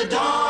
the dawn.